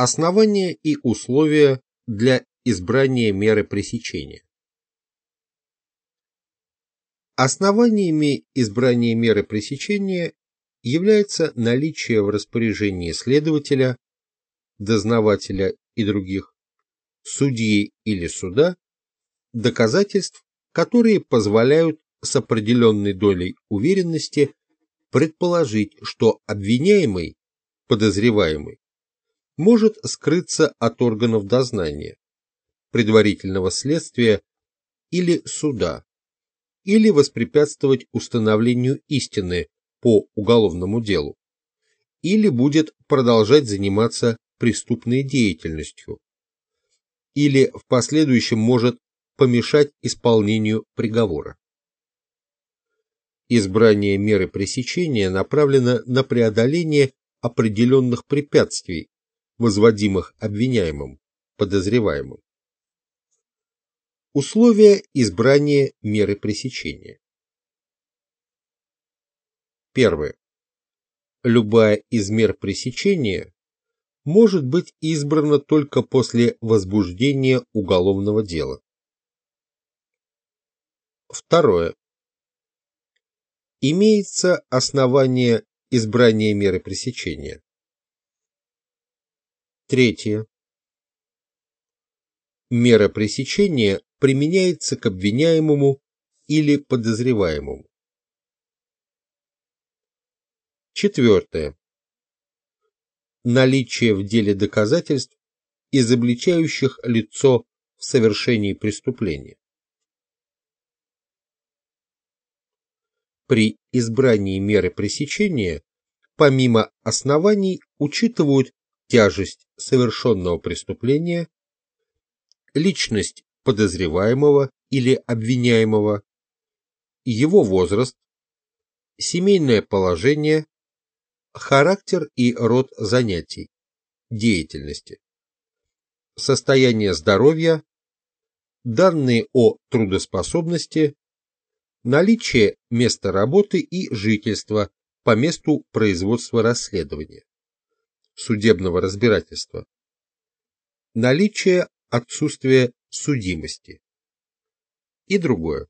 Основания и условия для избрания меры пресечения. Основаниями избрания меры пресечения является наличие в распоряжении следователя, дознавателя и других, судьи или суда доказательств, которые позволяют с определенной долей уверенности предположить, что обвиняемый, подозреваемый, может скрыться от органов дознания, предварительного следствия или суда, или воспрепятствовать установлению истины по уголовному делу, или будет продолжать заниматься преступной деятельностью, или в последующем может помешать исполнению приговора. Избрание меры пресечения направлено на преодоление определенных препятствий, возводимых обвиняемым, подозреваемым. Условия избрания меры пресечения. Первое. Любая из мер пресечения может быть избрана только после возбуждения уголовного дела. Второе имеется основание избрания меры пресечения. Третье. Мера пресечения применяется к обвиняемому или подозреваемому. Четвертое. Наличие в деле доказательств, изобличающих лицо в совершении преступления. При избрании меры пресечения, помимо оснований, учитывают тяжесть совершенного преступления, личность подозреваемого или обвиняемого, его возраст, семейное положение, характер и род занятий, деятельности, состояние здоровья, данные о трудоспособности, наличие места работы и жительства по месту производства расследования, судебного разбирательства, наличие отсутствия судимости и другое.